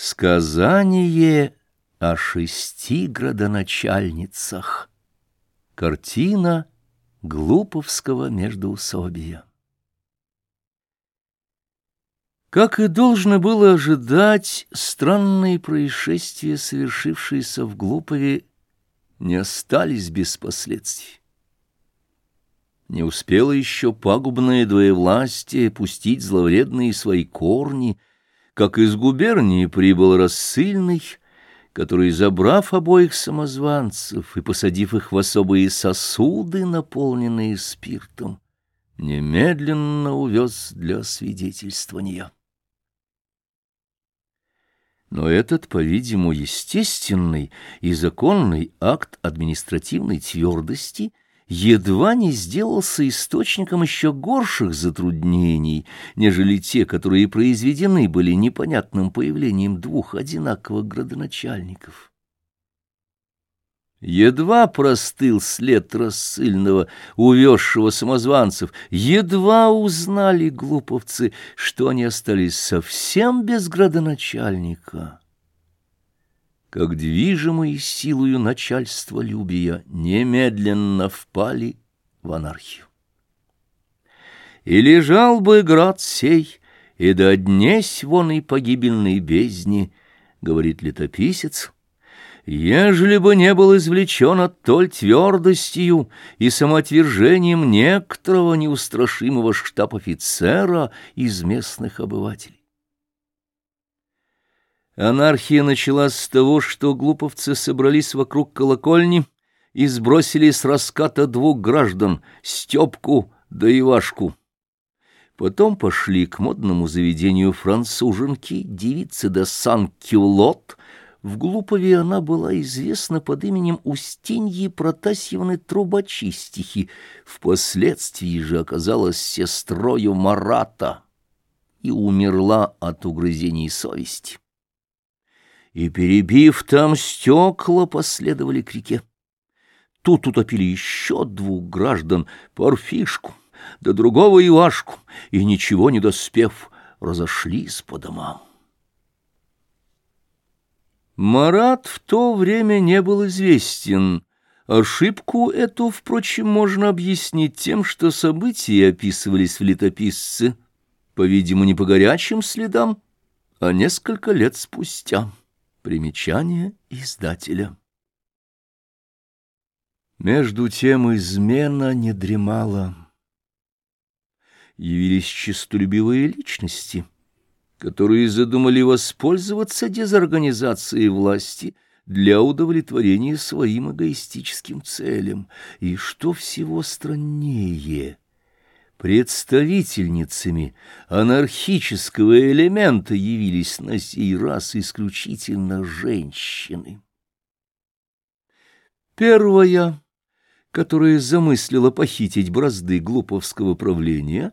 Сказание о шести градоначальницах. Картина Глуповского междоусобия. Как и должно было ожидать, странные происшествия, совершившиеся в Глупове, не остались без последствий. Не успело еще пагубное двоевластие пустить зловредные свои корни — как из губернии прибыл рассыльный, который, забрав обоих самозванцев и посадив их в особые сосуды, наполненные спиртом, немедленно увез для свидетельствования. Но этот, по-видимому, естественный и законный акт административной твердости — едва не сделался источником еще горших затруднений, нежели те, которые произведены были непонятным появлением двух одинаковых градоначальников. Едва простыл след рассыльного, увезшего самозванцев, едва узнали глуповцы, что они остались совсем без градоначальника как движимые силою начальства любия, немедленно впали в анархию. И лежал бы град сей, и до днесь вон и погибельной бездни, говорит летописец, ежели бы не был извлечен оттоль твердостью и самоотвержением некоторого неустрашимого штаб-офицера из местных обывателей. Анархия началась с того, что глуповцы собрались вокруг колокольни и сбросили с раската двух граждан — Степку да Ивашку. Потом пошли к модному заведению француженки, девицы де Сан-Кюлот. В Глупове она была известна под именем Устиньи Протасьевны Трубочистихи, впоследствии же оказалась сестрою Марата и умерла от угрызений совести и, перебив там стекла, последовали к реке. Тут утопили еще двух граждан, Парфишку, да другого Ивашку, и, ничего не доспев, разошлись по домам. Марат в то время не был известен. Ошибку эту, впрочем, можно объяснить тем, что события описывались в летописце, по-видимому, не по горячим следам, а несколько лет спустя. Примечание издателя. Между тем измена не дремала. Явились честолюбивые личности, которые задумали воспользоваться дезорганизацией власти для удовлетворения своим эгоистическим целям. И что всего страннее — Представительницами анархического элемента явились на сей раз исключительно женщины. Первая, которая замыслила похитить бразды глуповского правления,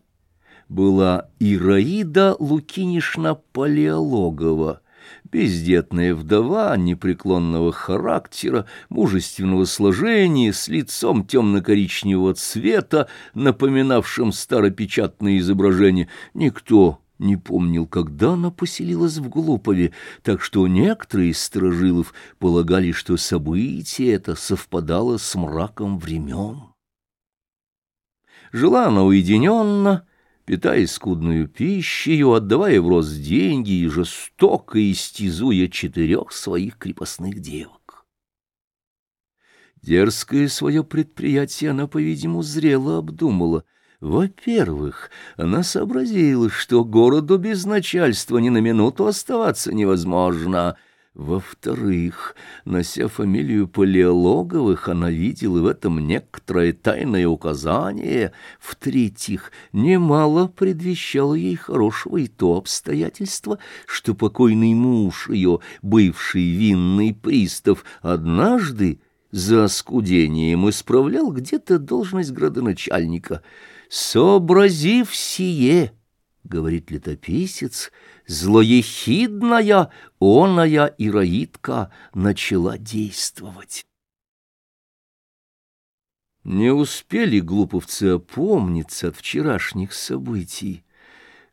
была Ираида Лукинишна Палеологова, бездетная вдова непреклонного характера, мужественного сложения, с лицом темно-коричневого цвета, напоминавшим старопечатные изображения, никто не помнил, когда она поселилась в Глупове, так что некоторые из сторожилов полагали, что событие это совпадало с мраком времен. Жила она уединенно, питаясь скудную пищей, отдавая в рост деньги и жестоко истязуя четырех своих крепостных девок. Дерзкое свое предприятие она, по-видимому, зрело обдумала. Во-первых, она сообразила, что городу без начальства ни на минуту оставаться невозможно — во-вторых, нося фамилию Палеологовых, она видела в этом некоторое тайное указание. В-третьих, немало предвещало ей хорошего и то обстоятельство, что покойный муж ее, бывший винный пристав, однажды за оскудением исправлял где-то должность градоначальника. «Сообразив сие», — говорит летописец, — злоехидная, оная Ираидка начала действовать. Не успели глуповцы опомниться от вчерашних событий,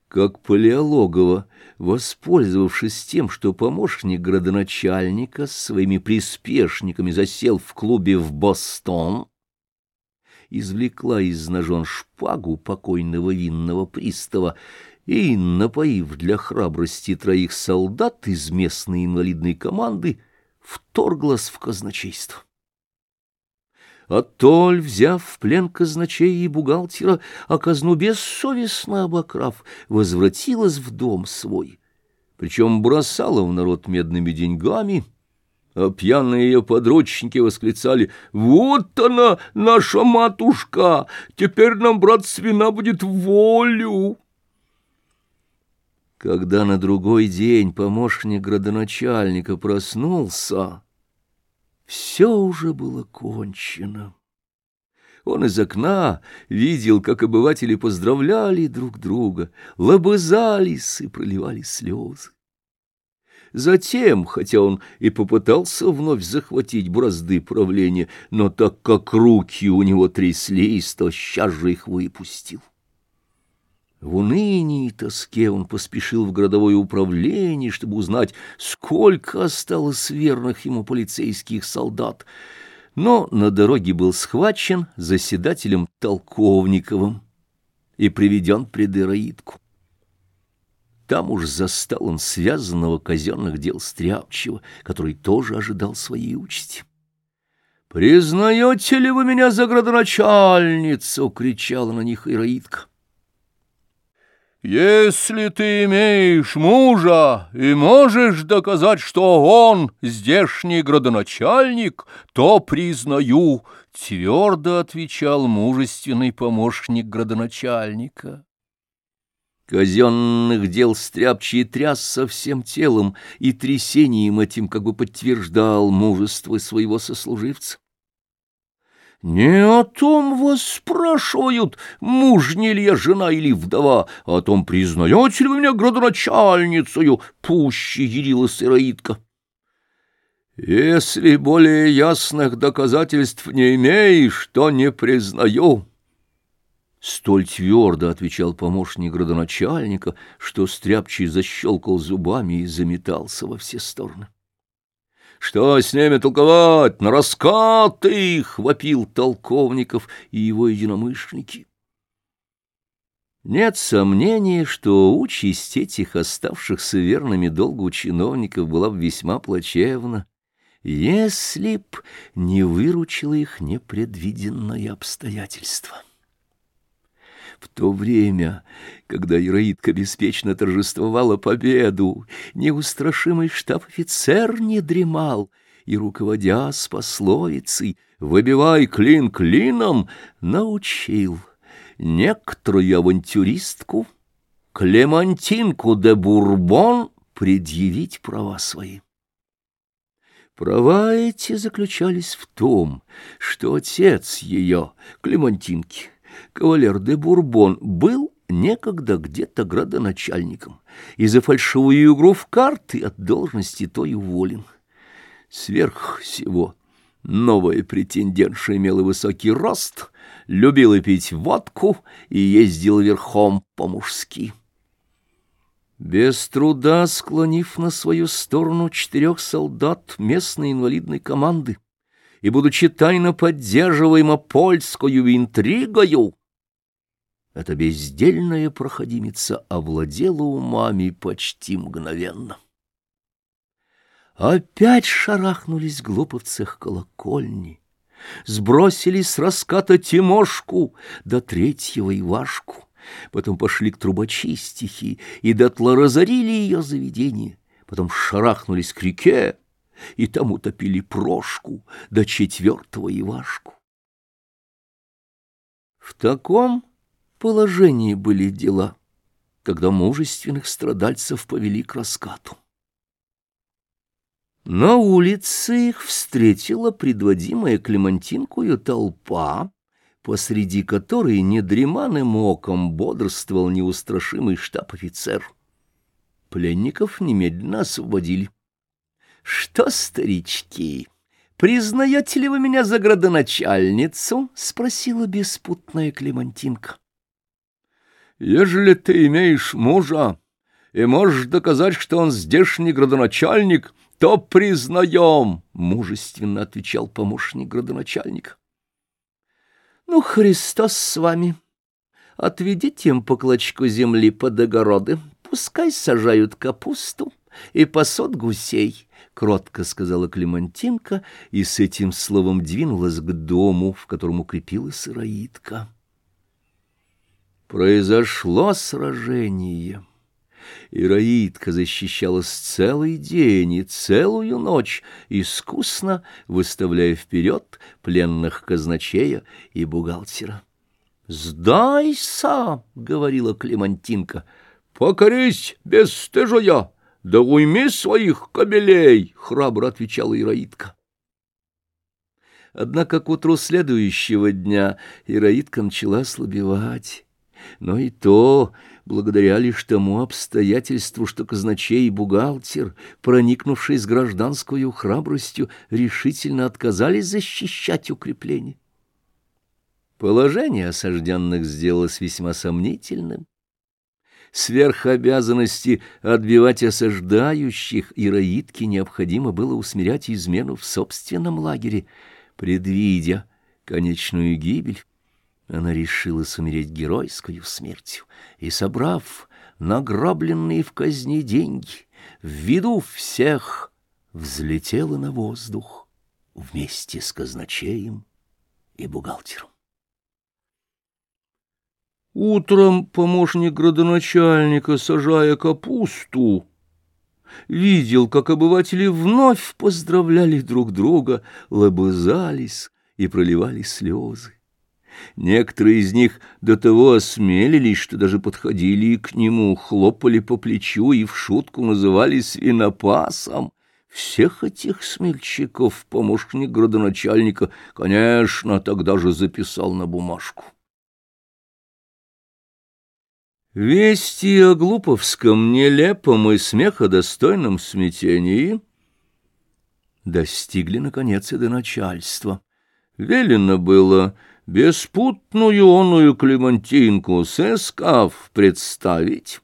как Палеологова, воспользовавшись тем, что помощник градоначальника с своими приспешниками засел в клубе в Бостон, извлекла из ножен шпагу покойного винного пристава и, напоив для храбрости троих солдат из местной инвалидной команды, вторглась в казначейство. А Толь, взяв в плен казначея и бухгалтера, а казну бессовестно обокрав, возвратилась в дом свой. Причем бросала в народ медными деньгами, а пьяные ее подручники восклицали «Вот она, наша матушка! Теперь нам, брат, свина будет волю!» Когда на другой день помощник градоначальника проснулся, все уже было кончено. Он из окна видел, как обыватели поздравляли друг друга, лобызались и проливали слезы. Затем, хотя он и попытался вновь захватить бразды правления, но так как руки у него тряслись, то сейчас же их выпустил. В унынии и тоске он поспешил в городовое управление, чтобы узнать, сколько осталось верных ему полицейских солдат. Но на дороге был схвачен заседателем Толковниковым и приведен пред Ираидку. Там уж застал он связанного казенных дел Стряпчего, который тоже ожидал своей участи. «Признаете ли вы меня за градоначальницу?» — кричала на них Ираидка. Если ты имеешь мужа и можешь доказать, что он здешний градоначальник, то признаю, — твердо отвечал мужественный помощник градоначальника. Казенных дел стряпчий тряс со всем телом и трясением этим как бы подтверждал мужество своего сослуживца. Не о том вас спрашивают, мужня ли я жена или вдова, а о том, признаете ли вы меня градоначальницею, пуще ярилась сыроидка. Если более ясных доказательств не имеешь, то не признаю. Столь твердо отвечал помощник градоначальника, что Стряпчий защелкал зубами и заметался во все стороны. Что с ними толковать? На раскат их! — вопил Толковников и его единомышленники. Нет сомнения, что участь этих оставшихся верными долгу чиновников была бы весьма плачевна, если б не выручило их непредвиденное обстоятельство. В то время, когда Ираидка беспечно торжествовала победу, неустрашимый штаб-офицер не дремал, и, руководя с пословицей «выбивай клин клином», научил некоторую авантюристку Клемантинку де Бурбон предъявить права свои. Права эти заключались в том, что отец ее, Клемантинки, кавалер де Бурбон был некогда где-то градоначальником и за фальшивую игру в карты от должности той уволен. Сверх всего новая претендентша имела высокий рост, любила пить водку и ездила верхом по-мужски. Без труда склонив на свою сторону четырех солдат местной инвалидной команды, и, будучи тайно поддерживаема польскою интригою, эта бездельная проходимица овладела умами почти мгновенно. Опять шарахнулись глуповцы колокольни, сбросили с раската Тимошку до третьего Ивашку, потом пошли к трубочистихи и дотла разорили ее заведение, потом шарахнулись к реке, и там утопили Прошку до четвертого Ивашку. В таком положении были дела, когда мужественных страдальцев повели к раскату. На улице их встретила предводимая Клемантинкою толпа, посреди которой недреманным оком бодрствовал неустрашимый штаб-офицер. Пленников немедленно освободили. «Что, старички, признаете ли вы меня за градоначальницу?» — спросила беспутная Клемантинка. ежели ты имеешь мужа и можешь доказать, что он здешний градоначальник, то признаем, — мужественно отвечал помощник градоначальника. — Ну, Христос с вами. Отведите им по клочку земли под огороды, пускай сажают капусту и пасут гусей, — кротко сказала Клемантинка и с этим словом двинулась к дому, в котором укрепилась Раидка. Произошло сражение. Ираидка защищалась целый день и целую ночь, искусно выставляя вперед пленных казначея и бухгалтера. «Сдайся!» — говорила Клемантинка. «Покорись, бесстыжая! Да уйми своих кобелей!» — храбро отвечала Ираидка. Однако к утру следующего дня Ираидка начала ослабевать. Но и то благодаря лишь тому обстоятельству, что казначей и бухгалтер, проникнувшись гражданскую храбростью, решительно отказались защищать укрепление. Положение осажденных сделалось весьма сомнительным. Сверх обязанности отбивать осаждающих Ираидке необходимо было усмирять измену в собственном лагере, предвидя конечную гибель. Она решила умереть геройскую смертью и, собрав награбленные в казне деньги, в виду всех взлетела на воздух вместе с казначеем и бухгалтером. Утром помощник градоначальника, сажая капусту, видел, как обыватели вновь поздравляли друг друга, лобызались и проливали слезы. Некоторые из них до того осмелились, что даже подходили к нему, хлопали по плечу и в шутку называли свинопасом. Всех этих смельчаков помощник градоначальника, конечно, тогда же записал на бумажку. Вести о глуповском нелепом и смеходостойном смятении достигли, наконец, и до начальства. Велено было беспутную оную Клемантинку сыскав представить,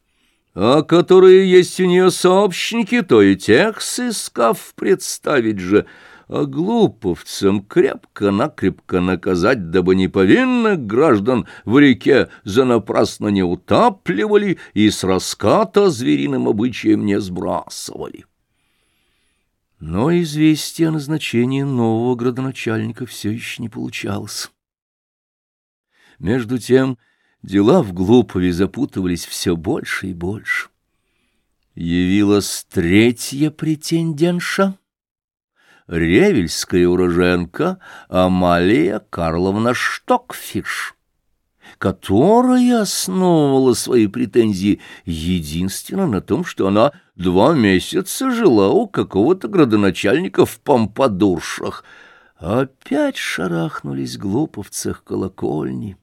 а которые есть у нее сообщники, то и тех сыскав представить же, а глуповцам крепко-накрепко наказать, дабы неповинных граждан в реке за напрасно не утапливали и с раската звериным обычаем не сбрасывали. Но известие о назначении нового градоначальника все еще не получалось. Между тем дела в Глупове запутывались все больше и больше. Явилась третья претендентша, ревельская уроженка Амалия Карловна Штокфиш, которая основывала свои претензии единственно на том, что она два месяца жила у какого-то градоначальника в помпадуршах. Опять шарахнулись глуповцах колокольни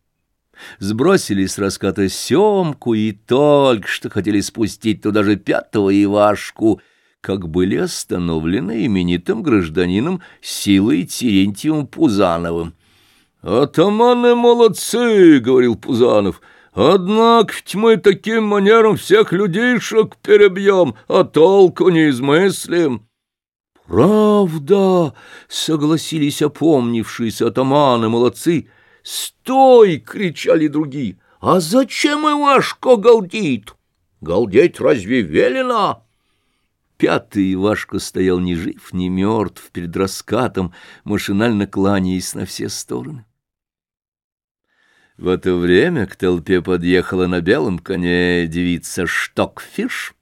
сбросили с раската семку и только что хотели спустить туда же пятого Ивашку, как были остановлены именитым гражданином Силой Терентьевым Пузановым. «Атаманы молодцы!» — говорил Пузанов. «Однако ведь мы таким манером всех людейшек перебьем, а толку не измыслим». «Правда!» — согласились опомнившиеся атаманы молодцы — «Стой!» — кричали другие. «А зачем Ивашко галдит? Галдеть разве велено?» Пятый Ивашка стоял ни жив, ни мертв перед раскатом, машинально кланяясь на все стороны. В это время к толпе подъехала на белом коне девица Штокфиш,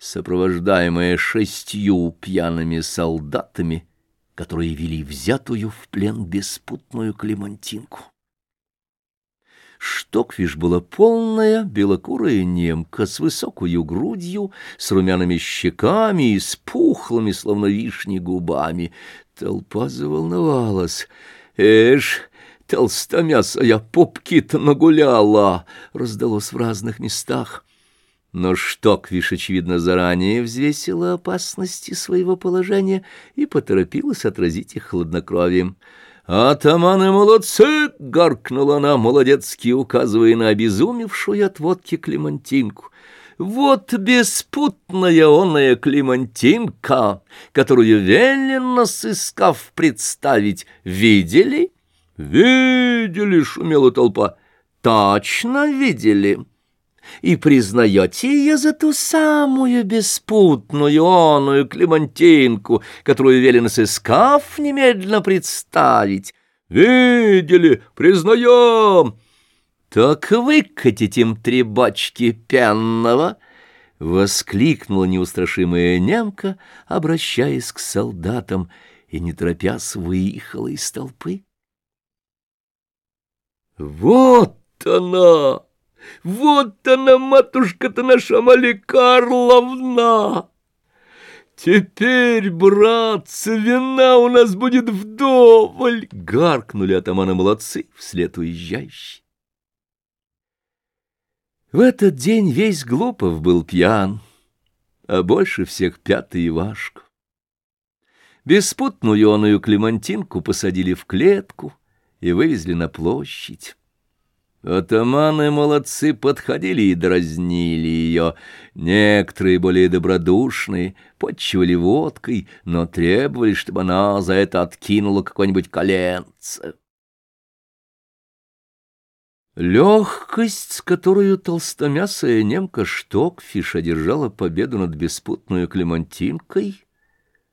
сопровождаемая шестью пьяными солдатами, которые вели взятую в плен беспутную Клемантинку. Штоквиш была полная белокурая немка с высокою грудью, с румяными щеками и с пухлыми, словно вишни, губами. Толпа заволновалась. «Эш, толстомясая попки-то нагуляла!» — раздалось в разных местах. Но Штоквиш, очевидно, заранее взвесила опасности своего положения и поторопилась отразить их хладнокровием. «Атаманы молодцы!» — гаркнула она, молодецки указывая на обезумевшую от водки Клемантинку. «Вот беспутная оная Клемантинка, которую велено сыскав представить, видели?» «Видели!» — шумела толпа. «Точно видели!» И признаете ее за ту самую беспутную оную Клемантинку, которую велено сыскав немедленно представить. Видели, признаем. Так выкатить им три бочки пенного, — воскликнула неустрашимая немка, обращаясь к солдатам, и, не торопясь, выехала из толпы. «Вот она!» Вот она, матушка-то наша Амалия Карловна! Теперь, братцы, вина у нас будет вдоволь! Гаркнули атаманы молодцы вслед уезжающие. В этот день весь Глупов был пьян, а больше всех пятый Ивашку. Беспутную оную Клемантинку посадили в клетку и вывезли на площадь. Атаманы молодцы подходили и дразнили ее. Некоторые, более добродушные, подчивали водкой, но требовали, чтобы она за это откинула какое-нибудь коленце. Легкость, с которой толстомясая немка Штокфиш одержала победу над беспутной Клемантинкой,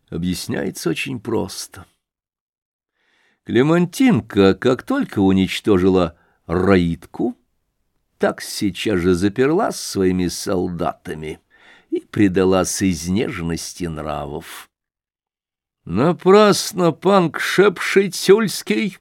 объясняется очень просто. Клемантинка, как только уничтожила Раитку, так сейчас же заперлась своими солдатами и предалась изнеженности нравов. Напрасно пан Кшепшитюльский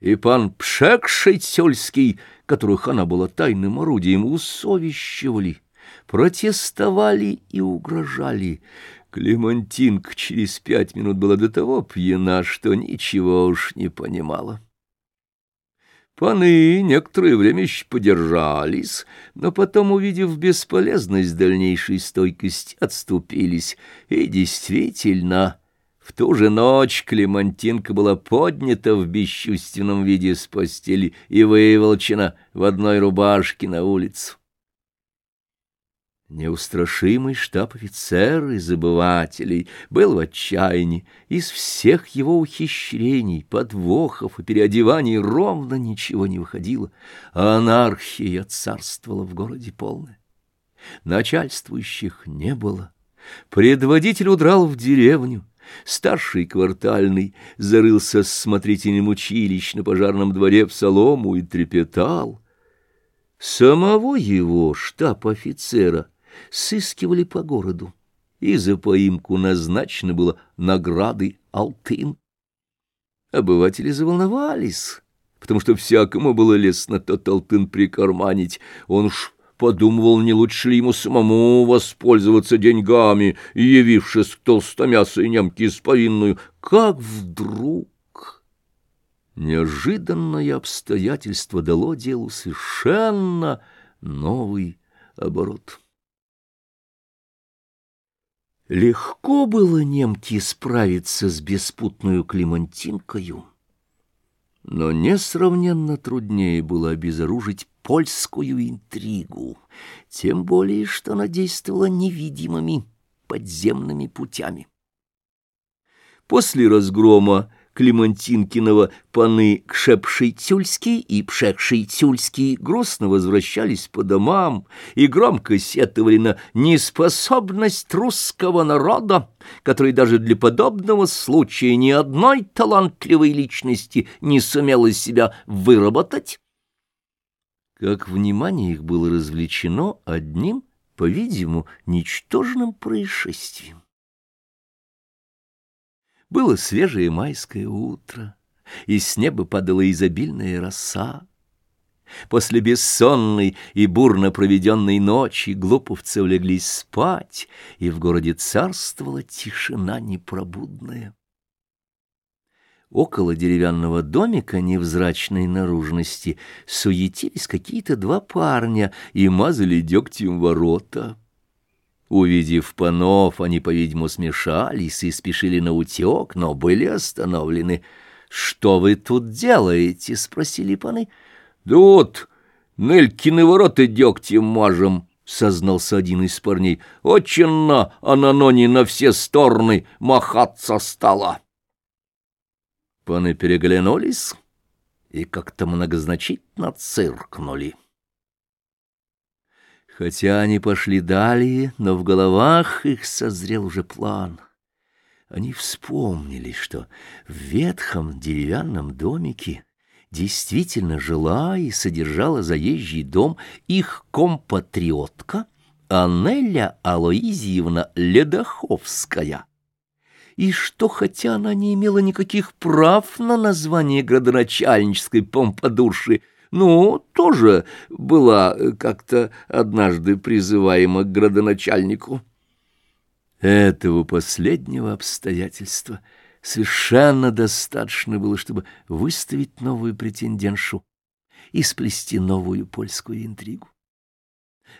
и пан Пшекшитюльский, которых она была тайным орудием, усовещивали, протестовали и угрожали. Клемантинка через пять минут была до того пьяна, что ничего уж не понимала. Паны некоторое время еще подержались, но потом, увидев бесполезность дальнейшей стойкости, отступились. И действительно, в ту же ночь Клемантинка была поднята в бесчувственном виде с постели и выволчена в одной рубашке на улицу. Неустрашимый штаб-офицер из забывателей был в отчаянии. Из всех его ухищрений, подвохов и переодеваний ровно ничего не выходило. А анархия царствовала в городе полная. Начальствующих не было. Предводитель удрал в деревню. Старший квартальный зарылся с смотрителем училищ на пожарном дворе в солому и трепетал. Самого его штаб-офицера — сыскивали по городу, и за поимку назначено было награды алтын. Обыватели заволновались, потому что всякому было лестно тот алтын прикарманить. Он уж подумывал, не лучше ли ему самому воспользоваться деньгами, явившись к толстомясой немке исповинную, как вдруг... Неожиданное обстоятельство дало делу совершенно новый оборот. Легко было немке справиться с беспутную Клемантинкою, но несравненно труднее было обезоружить польскую интригу, тем более, что она действовала невидимыми подземными путями. После разгрома Клемантинкиного паны Кшепший-Тюльский и Пшекший-Тюльский грустно возвращались по домам и громко сетовали на неспособность русского народа, который даже для подобного случая ни одной талантливой личности не сумел из себя выработать. Как внимание их было развлечено одним, по-видимому, ничтожным происшествием. Было свежее майское утро, и с неба падала изобильная роса. После бессонной и бурно проведенной ночи глуповцы улеглись спать, и в городе царствовала тишина непробудная. Около деревянного домика невзрачной наружности суетились какие-то два парня и мазали дегтем ворота. Увидев панов, они, по-видимому, смешались и спешили на утек, но были остановлены. «Что вы тут делаете?» — спросили паны. «Да вот, Нелькины ворота дегтем мажем», — сознался один из парней. «Очень на ананоне на все стороны махаться стало». Паны переглянулись и как-то многозначительно циркнули. Хотя они пошли далее, но в головах их созрел уже план. Они вспомнили, что в ветхом деревянном домике действительно жила и содержала заезжий дом их компатриотка Анеля Алоизиевна Ледоховская и что, хотя она не имела никаких прав на название градоначальнической помпадурши, ну, тоже была как-то однажды призываема к градоначальнику. Этого последнего обстоятельства совершенно достаточно было, чтобы выставить новую претендентшу и сплести новую польскую интригу.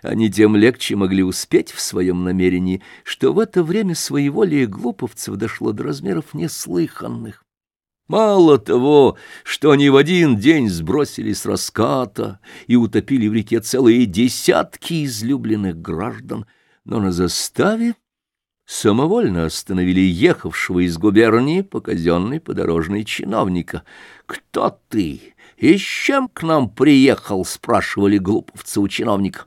Они тем легче могли успеть в своем намерении, что в это время своеволие глуповцев дошло до размеров неслыханных. Мало того, что они в один день сбросили с раската и утопили в реке целые десятки излюбленных граждан, но на заставе самовольно остановили ехавшего из губернии по казенной подорожной чиновника. «Кто ты? И с чем к нам приехал?» — спрашивали глуповцы у чиновника.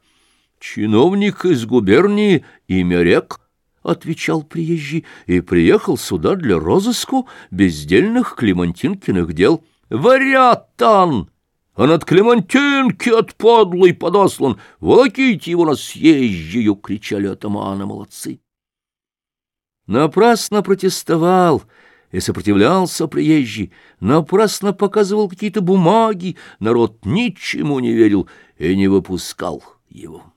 Чиновник из губернии имя рек, — отвечал приезжий, — и приехал сюда для розыску бездельных Клемантинкиных дел. Варятан! Он от Клемантинки от подлый подослан! Волоките его на съезжию! — кричали атаманы молодцы. Напрасно протестовал и сопротивлялся приезжий, напрасно показывал какие-то бумаги, народ ничему не верил и не выпускал его.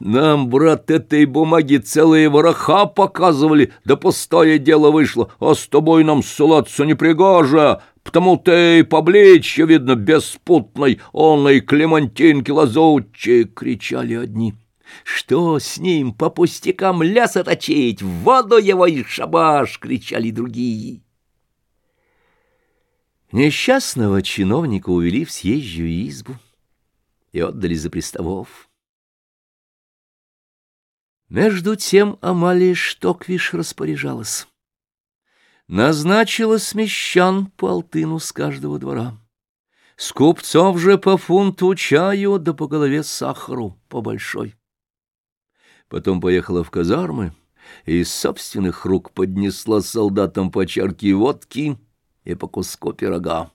Нам, брат, этой бумаги целые вороха показывали, да пустое дело вышло, а с тобой нам ссылаться не пригоже, потому ты поблечье, видно, беспутной, онной Клемантинки лазучей, — кричали одни. Что с ним по пустякам ляса точить, в воду его и шабаш, — кричали другие. Несчастного чиновника увели в съезжую избу и отдали за приставов. Между тем Амалия Штоквиш распоряжалась. Назначила смещан по с каждого двора. С купцов же по фунту чаю да по голове сахару по большой. Потом поехала в казармы и из собственных рук поднесла солдатам по чарке водки и по куску пирога.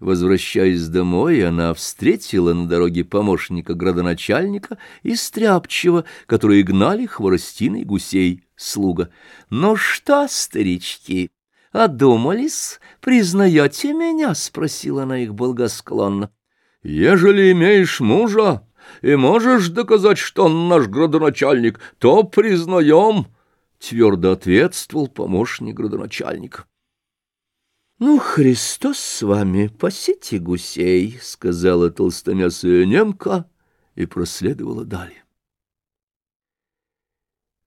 Возвращаясь домой, она встретила на дороге помощника градоначальника и стряпчего, которые гнали хворостиной гусей слуга. «Ну что, старички, одумались? Признаете меня?» — спросила она их благосклонно. «Ежели имеешь мужа и можешь доказать, что он наш градоначальник, то признаем», — твердо ответствовал помощник градоначальника. «Ну, Христос с вами, пасите гусей», — сказала толстомясая немка и проследовала далее.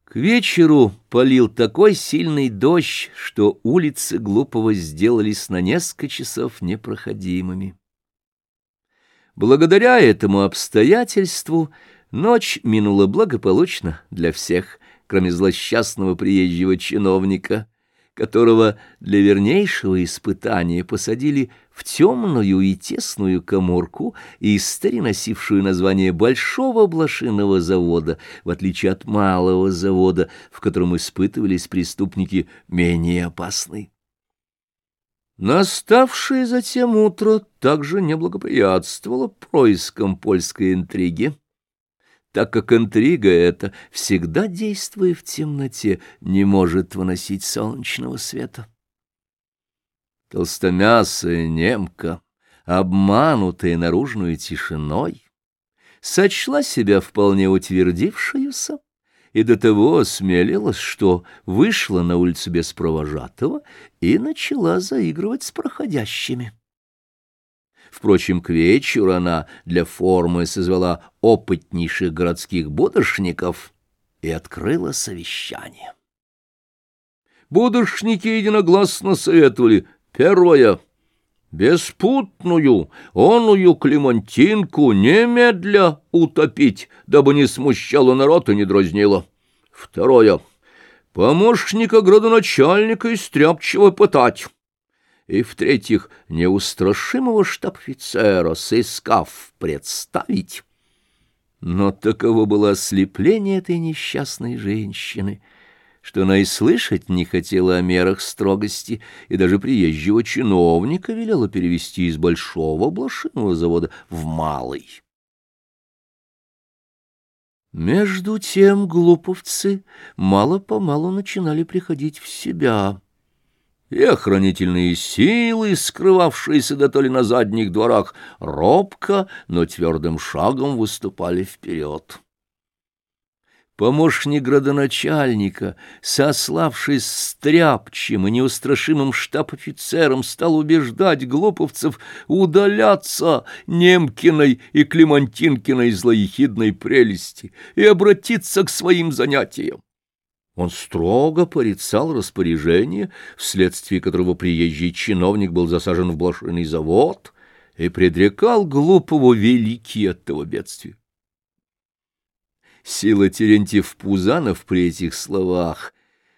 К вечеру полил такой сильный дождь, что улицы Глупого сделались на несколько часов непроходимыми. Благодаря этому обстоятельству ночь минула благополучно для всех, кроме злосчастного приезжего чиновника — которого для вернейшего испытания посадили в темную и тесную коморку, истори носившую название Большого блошиного завода, в отличие от Малого завода, в котором испытывались преступники менее опасные. Наставшее затем утро также не благоприятствовало проискам польской интриги так как интрига эта, всегда действуя в темноте, не может выносить солнечного света. Толстомясая немка, обманутая наружную тишиной, сочла себя вполне утвердившуюся и до того осмелилась, что вышла на улицу без провожатого и начала заигрывать с проходящими. Впрочем, к вечеру она для формы созвала опытнейших городских будошников и открыла совещание. Будущники единогласно советовали. Первое — беспутную, оную Клемантинку немедля утопить, дабы не смущало народ и не дразнило. Второе — помощника градоначальника и стряпчего пытать. И, в-третьих, неустрашимого штаб-офицера, сыскав, представить. Но таково было ослепление этой несчастной женщины — что она и слышать не хотела о мерах строгости, и даже приезжего чиновника велела перевести из большого блошиного завода в малый. Между тем глуповцы мало-помалу начинали приходить в себя, и охранительные силы, скрывавшиеся до то ли на задних дворах, робко, но твердым шагом выступали вперед. Помощник градоначальника, сославшись стряпчим и неустрашимым штаб-офицером, стал убеждать глуповцев удаляться Немкиной и Клемантинкиной злоехидной прелести и обратиться к своим занятиям. Он строго порицал распоряжение, вследствие которого приезжий чиновник был засажен в блошиный завод и предрекал глупого великий от того бедствия. Сила Терентьев Пузанов при этих словах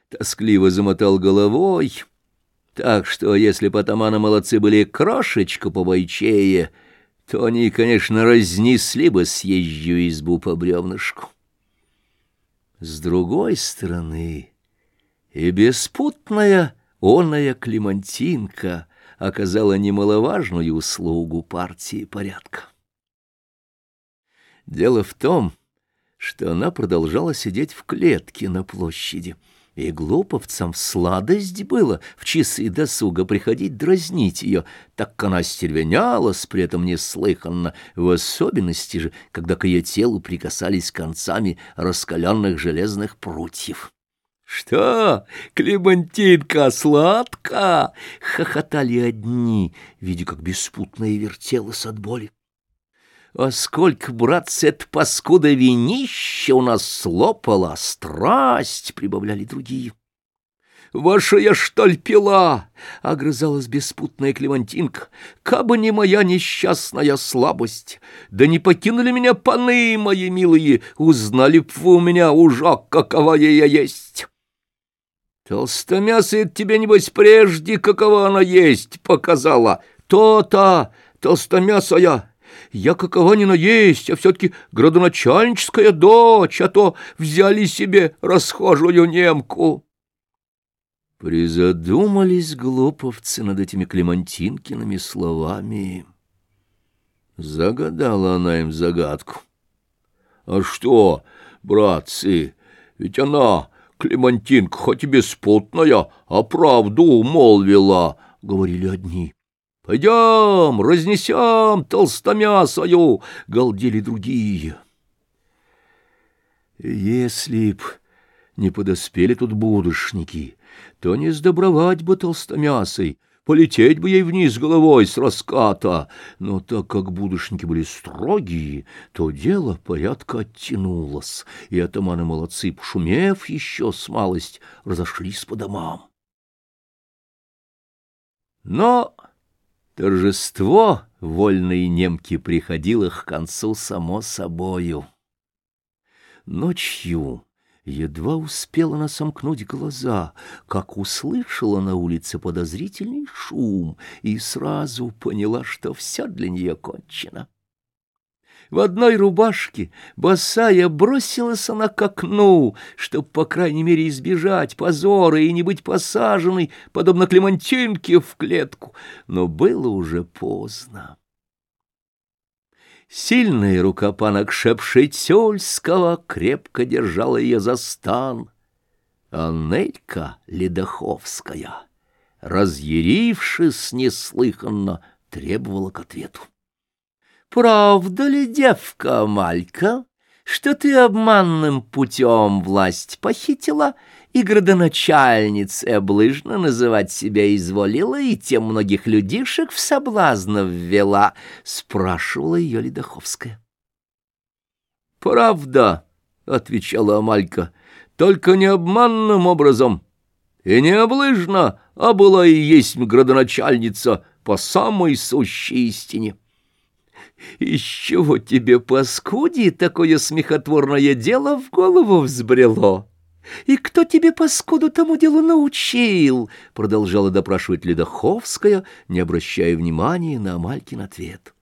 тоскливо замотал головой, так что если по атамана молодцы были крошечку побойчее, то они, конечно, разнесли бы съезжую избу по бревнышку. С другой стороны, и беспутная оная Клемантинка оказала немаловажную услугу партии порядка. Дело в том, что она продолжала сидеть в клетке на площади. И глуповцам сладость было в часы досуга приходить дразнить ее, так она стервенялась при этом неслыханно, в особенности же, когда к ее телу прикасались концами раскаленных железных прутьев. «Что, Клемантинка, сладко?» — хохотали одни, видя, как беспутная вертелась от боли. А сколько, братцы, это паскуда винища у нас слопала, страсть, — прибавляли другие. «Ваша я, что ли, пила?» — огрызалась беспутная Клемантинка. «Кабы не моя несчастная слабость, да не покинули меня паны мои милые, узнали б вы у меня ужак, какова я есть!» «Толстомясая тебе, небось, прежде, какова она есть, показала. То-то, толстомясая!» Я какова ни наесть, а все-таки градоначальническая дочь, а то взяли себе расхожую немку. Призадумались глуповцы над этими Клемантинкиными словами. Загадала она им загадку. А что, братцы, ведь она, Клемантинка, хоть и беспутная, а правду умолвила, — говорили одни. «Пойдем, разнесем толстомясою!» — галдели другие. Если б не подоспели тут будущники, то не сдобровать бы толстомясой, полететь бы ей вниз головой с раската. Но так как будущники были строгие, то дело порядка оттянулось, и атаманы-молодцы, пошумев еще с малость, разошлись по домам. Но Торжество вольной немки приходило к концу само собою. Ночью едва успела она сомкнуть глаза, как услышала на улице подозрительный шум и сразу поняла, что все для нее кончено. В одной рубашке, босая, бросилась она к окну, чтобы, по крайней мере, избежать позора и не быть посаженной, подобно Клемантинке, в клетку. Но было уже поздно. Сильная рука пана Кшепшетельского крепко держала ее за стан, а Нелька Ледоховская, разъярившись неслыханно, требовала к ответу. Правда ли, девка Малька, что ты обманным путем власть похитила и градоначальниц облыжно называть себя изволила и тем многих людишек в соблазн ввела? — спрашивала ее Ледоховская. — Правда, — отвечала Амалька, — только не обманным образом. И не облыжна, а была и есть градоначальница по самой сущей истине. Из чего тебе, паскуди, такое смехотворное дело в голову взбрело? И кто тебе, паскуду, тому делу научил? Продолжала допрашивать Ледоховская, не обращая внимания на Амалькин ответ.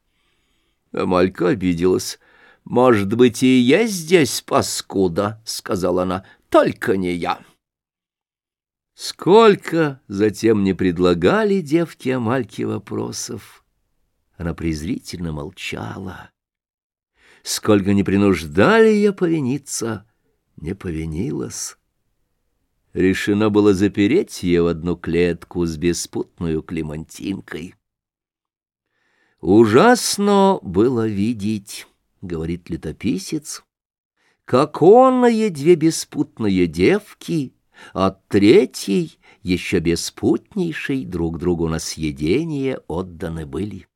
Амалька обиделась. «Может быть, и я здесь, паскуда?» — сказала она. «Только не я». Сколько затем не предлагали девки Амальке вопросов, она презрительно молчала. Сколько не принуждали ее повиниться, не повинилась. Решено было запереть ее в одну клетку с беспутную Клемантинкой. «Ужасно было видеть», — говорит летописец, «как онные две беспутные девки — от третьей, еще беспутнейшей, друг другу на съедение отданы были.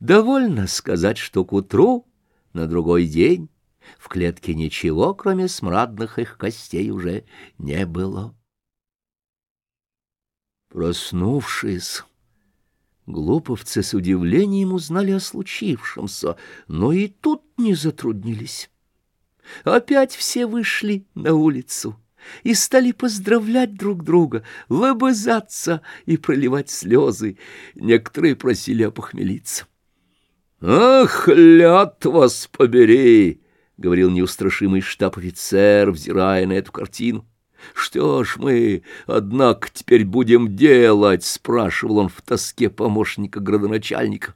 Довольно сказать, что к утру, на другой день, в клетке ничего, кроме смрадных их костей, уже не было. Проснувшись, глуповцы с удивлением узнали о случившемся, но и тут не затруднились. Опять все вышли на улицу и стали поздравлять друг друга, лобызаться и проливать слезы. Некоторые просили опохмелиться. «Ах, ляд вас побери!» — говорил неустрашимый штаб-офицер, взирая на эту картину. «Что ж мы, однако, теперь будем делать?» — спрашивал он в тоске помощника градоначальника.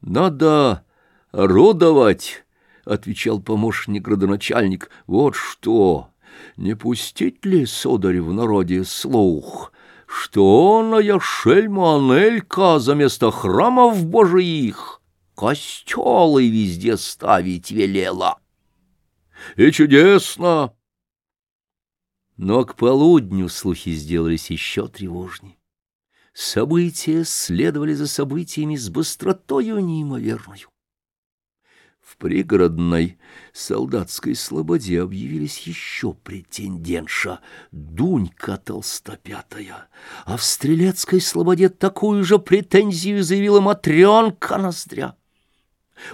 «Надо орудовать», — отвечал помощник градоначальник. «Вот что!» Не пустить ли, сударь, в народе слух, что оная шельма Анелька за место храмов божиих костелы везде ставить велела? И чудесно! Но к полудню слухи сделались еще тревожнее. События следовали за событиями с быстротою неимоверною. В пригородной солдатской слободе объявились еще претендентша Дунька Толстопятая, а в стрелецкой слободе такую же претензию заявила Матренка Ноздря.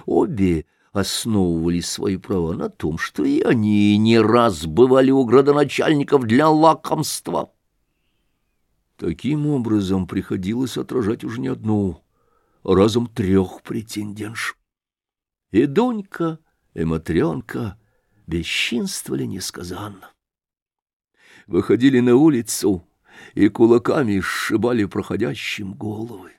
Обе основывали свои права на том, что и они не раз бывали у градоначальников для лакомства. Таким образом приходилось отражать уже не одну, а разом трех претендентш. И Дунька, и Матренка бесчинствовали несказанно. Выходили на улицу и кулаками сшибали проходящим головы.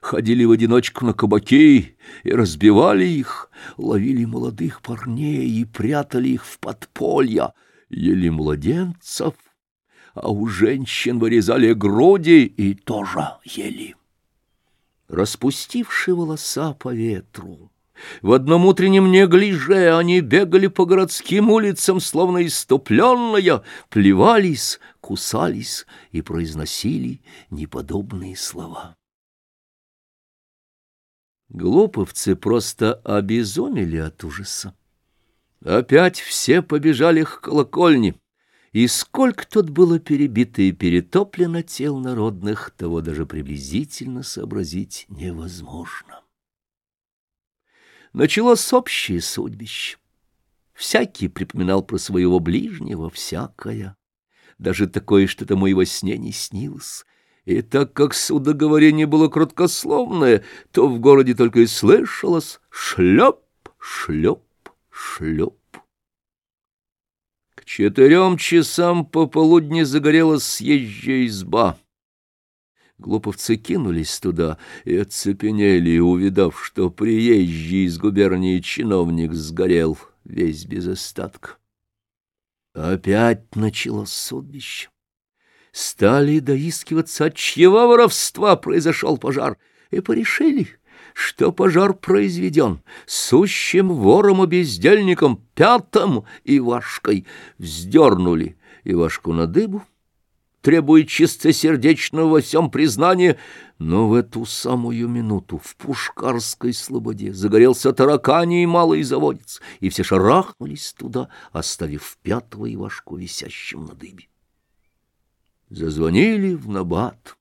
Ходили в одиночку на кабаки и разбивали их, ловили молодых парней и прятали их в подполья, ели младенцев, а у женщин вырезали груди и тоже ели. Распустивши волоса по ветру, в одном утреннем неглиже они бегали по городским улицам, словно иступленные, плевались, кусались и произносили неподобные слова. Глуповцы просто обезумели от ужаса. Опять все побежали к колокольне, и сколько тут было перебито и перетоплено тел народных, того даже приблизительно сообразить невозможно началось общее судьбище. Всякий припоминал про своего ближнего всякое, даже такое, что тому во сне не снилось. И так как судоговорение было краткословное, то в городе только и слышалось шлеп, шлеп, шлеп. К четырем часам пополудни загорелась съезжая изба. Глуповцы кинулись туда и оцепенели, увидав, что приезжий из губернии чиновник сгорел весь без остатка. Опять началось судбище. Стали доискиваться, от чьего воровства произошел пожар, и порешили, что пожар произведен сущим вором и бездельником пятым Ивашкой. Вздернули Ивашку на дыбу, требует чистосердечного во всем признания, но в эту самую минуту в Пушкарской слободе загорелся тараканий малый заводец, и все шарахнулись туда, оставив пятого Ивашку висящим на дыбе. Зазвонили в набат,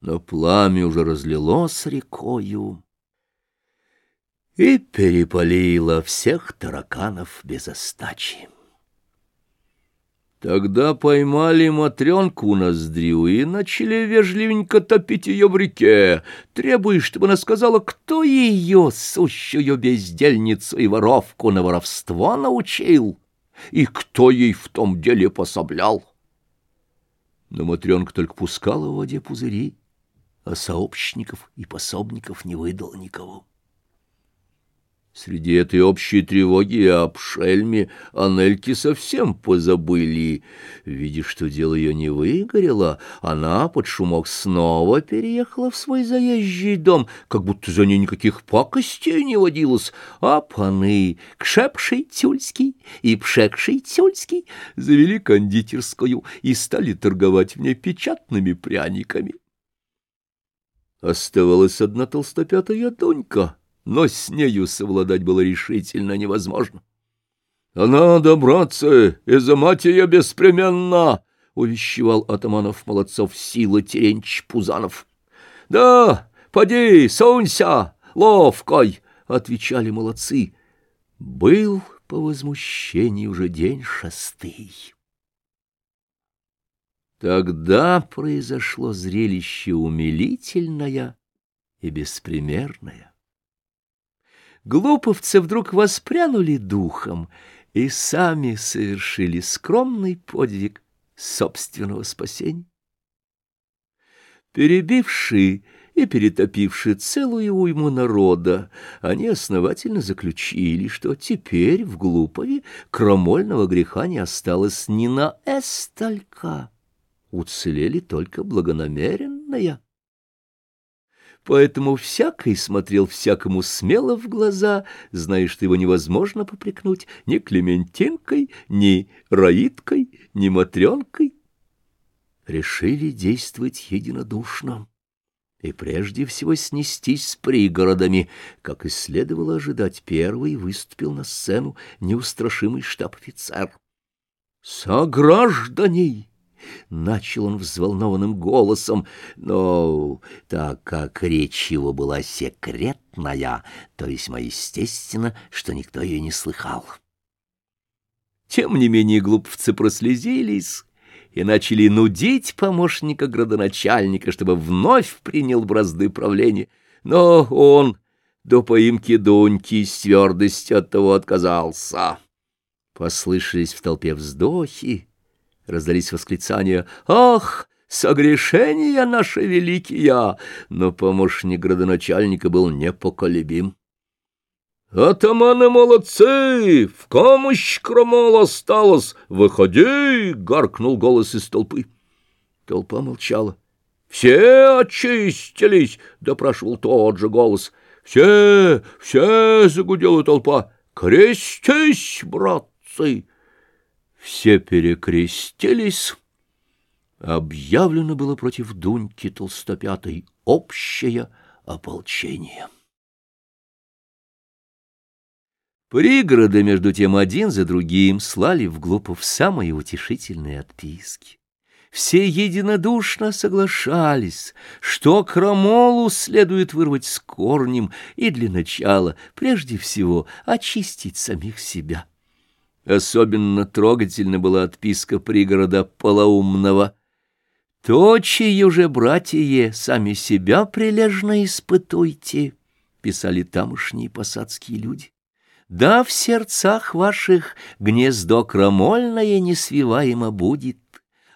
но пламя уже разлилось рекою и перепалило всех тараканов без остачи. Тогда поймали матренку ноздрю и начали вежливенько топить ее в реке, требуя, чтобы она сказала, кто ее, сущую бездельницу и воровку, на воровство научил, и кто ей в том деле пособлял. Но матренка только пускала в воде пузыри, а сообщников и пособников не выдал никого. Среди этой общей тревоги об шельме Анельки совсем позабыли. Видя, что дело ее не выгорело, она под шумок снова переехала в свой заезжий дом, как будто за ней никаких пакостей не водилось, а паны Кшепший Тюльский и Пшекший Тюльский завели кондитерскую и стали торговать в ней печатными пряниками. Оставалась одна толстопятая Донька — но с нею совладать было решительно невозможно. — А надо, братцы, изымать ее беспременно! — увещевал атаманов молодцов сила Теренч Пузанов. — Да, поди, сунься, ловкой! — отвечали молодцы. Был по возмущению уже день шестый. Тогда произошло зрелище умилительное и беспримерное глуповцы вдруг воспрянули духом и сами совершили скромный подвиг собственного спасения. Перебившие и перетопившие целую уйму народа, они основательно заключили, что теперь в Глупове крамольного греха не осталось ни на эсталька, уцелели только благонамеренная Поэтому всякий смотрел всякому смело в глаза, зная, что его невозможно попрекнуть ни Клементинкой, ни Раиткой, ни Матренкой. Решили действовать единодушно и прежде всего снестись с пригородами. Как и следовало ожидать, первый выступил на сцену неустрашимый штаб-офицер. «Сограждане!» — начал он взволнованным голосом, но так как речь его была секретная, то весьма естественно, что никто ее не слыхал. Тем не менее глупцы прослезились и начали нудить помощника градоначальника, чтобы вновь принял бразды правления, но он до поимки Дуньки с твердостью от того отказался. Послышались в толпе вздохи, Раздались восклицания «Ах!» согрешения наши великие!» Но помощник градоначальника был непоколебим. «Атаманы молодцы! В помощь крамол осталось! Выходи!» — гаркнул голос из толпы. Толпа молчала. «Все очистились!» — допрашивал тот же голос. «Все, все!» — загудела толпа. «Крестись, братцы!» Все перекрестились. Объявлено было против Дуньки Толстопятой общее ополчение. Пригороды, между тем, один за другим слали в Глупов самые утешительные отписки. Все единодушно соглашались, что крамолу следует вырвать с корнем и для начала, прежде всего, очистить самих себя. Особенно трогательна была отписка пригорода Полоумного. «То, чьи же, братья, сами себя прилежно испытуйте», — писали тамошние посадские люди. «Да в сердцах ваших гнездо крамольное несвиваемо будет,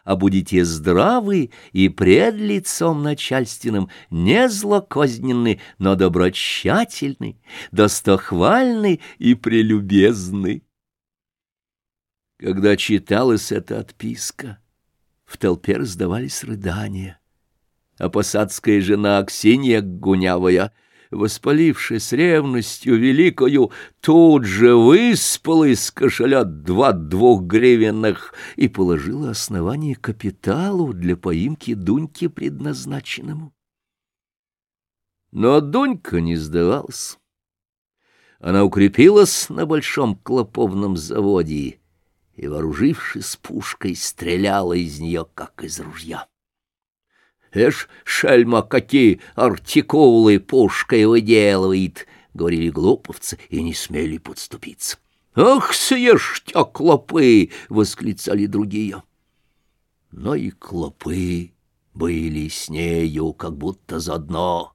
а будете здравы и пред лицом начальственным не злокозненны, но доброчательны, достохвальны и прелюбезны». Когда читалась эта отписка, в толпе раздавались рыдания, а посадская жена Аксинья Гунявая, воспалившись ревностью великою, тут же выспала из кошеля два двухгривенных и положила основание капиталу для поимки Дуньки предназначенному. Но Дунька не сдавалась. Она укрепилась на большом клоповном заводе и, вооружившись пушкой, стреляла из нее, как из ружья. «Эш, шельма, какие артикулы пушкой выделывает!» — говорили глуповцы и не смели подступиться. «Ах, съешьте клопы!» — восклицали другие. Но и клопы были с нею как будто заодно.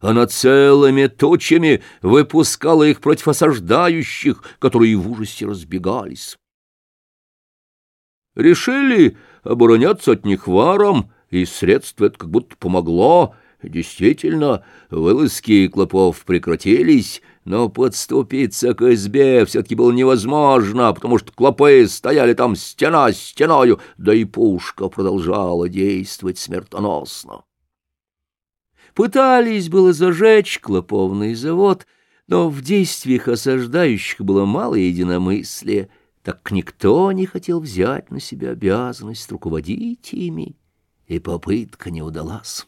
Она целыми тучами выпускала их против осаждающих, которые в ужасе разбегались. Решили обороняться от них варом, и средство это как будто помогло. Действительно, вылазки клопов прекратились, но подступиться к избе все-таки было невозможно, потому что клопы стояли там стена стеною, да и пушка продолжала действовать смертоносно. Пытались было зажечь клоповный завод, но в действиях осаждающих было мало единомыслия, так никто не хотел взять на себя обязанность руководить ими, и попытка не удалась.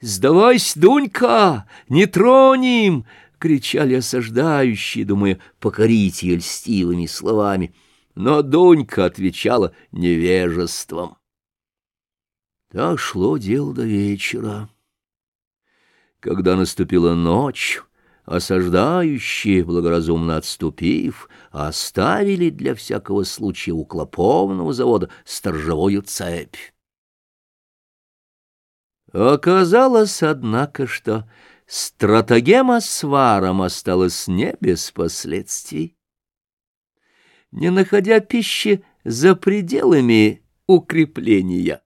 «Сдавайся, Дунька, не тронем!» — кричали осаждающие, думая, покорить ее льстивыми словами. Но Дунька отвечала невежеством. Так шло дело до вечера. Когда наступила ночь, осаждающие, благоразумно отступив, оставили для всякого случая у клоповного завода сторожевую цепь. Оказалось, однако, что стратагема с варом осталась не без последствий. Не находя пищи за пределами укрепления,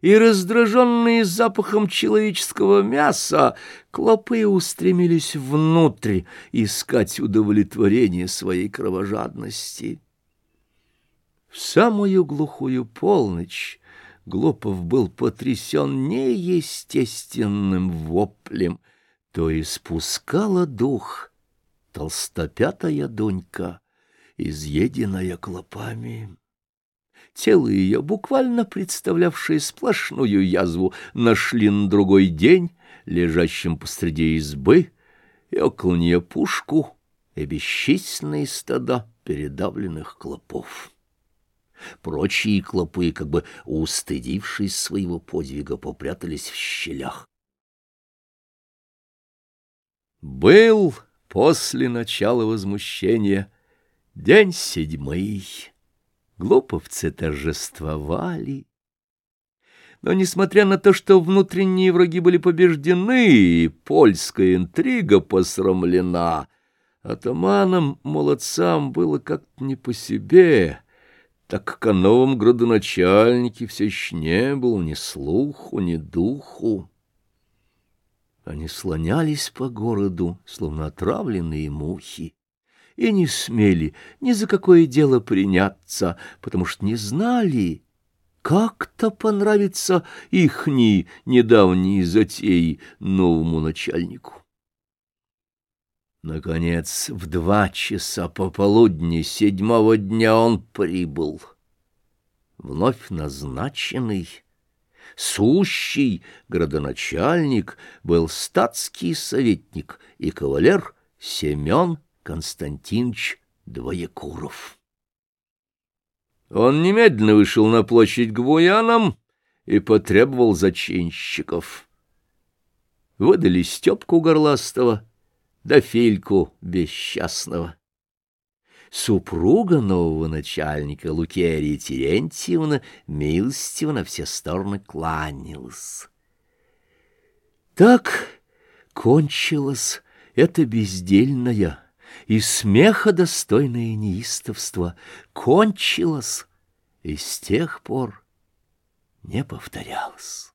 и раздраженные запахом человеческого мяса, клопы устремились внутрь искать удовлетворение своей кровожадности. В самую глухую полночь Глупов был потрясен неестественным воплем, то испускала дух толстопятая донька, изъеденная клопами. Тело ее, буквально представлявшее сплошную язву, нашли на другой день, лежащим посреди избы, и около нее пушку и бесчисленные стада передавленных клопов. Прочие клопы, как бы устыдившись своего подвига, попрятались в щелях. Был после начала возмущения день седьмый. Глуповцы торжествовали. Но, несмотря на то, что внутренние враги были побеждены, и польская интрига посрамлена, атаманам-молодцам было как-то не по себе — так как о новом градоначальнике все еще не было ни слуху, ни духу. Они слонялись по городу, словно отравленные мухи, и не смели ни за какое дело приняться, потому что не знали, как-то понравится ихней недавние затеи новому начальнику. Наконец, в два часа пополудни седьмого дня он прибыл. Вновь назначенный, сущий градоначальник был статский советник и кавалер Семен Константинович Двоекуров. Он немедленно вышел на площадь к буянам и потребовал зачинщиков. Выдали Степку Горластова, да Фильку бесчастного. Супруга нового начальника Лукерия Терентьевна милостиво на все стороны кланялась. Так кончилось это бездельное и смеха достойное неистовство, кончилось и с тех пор не повторялось.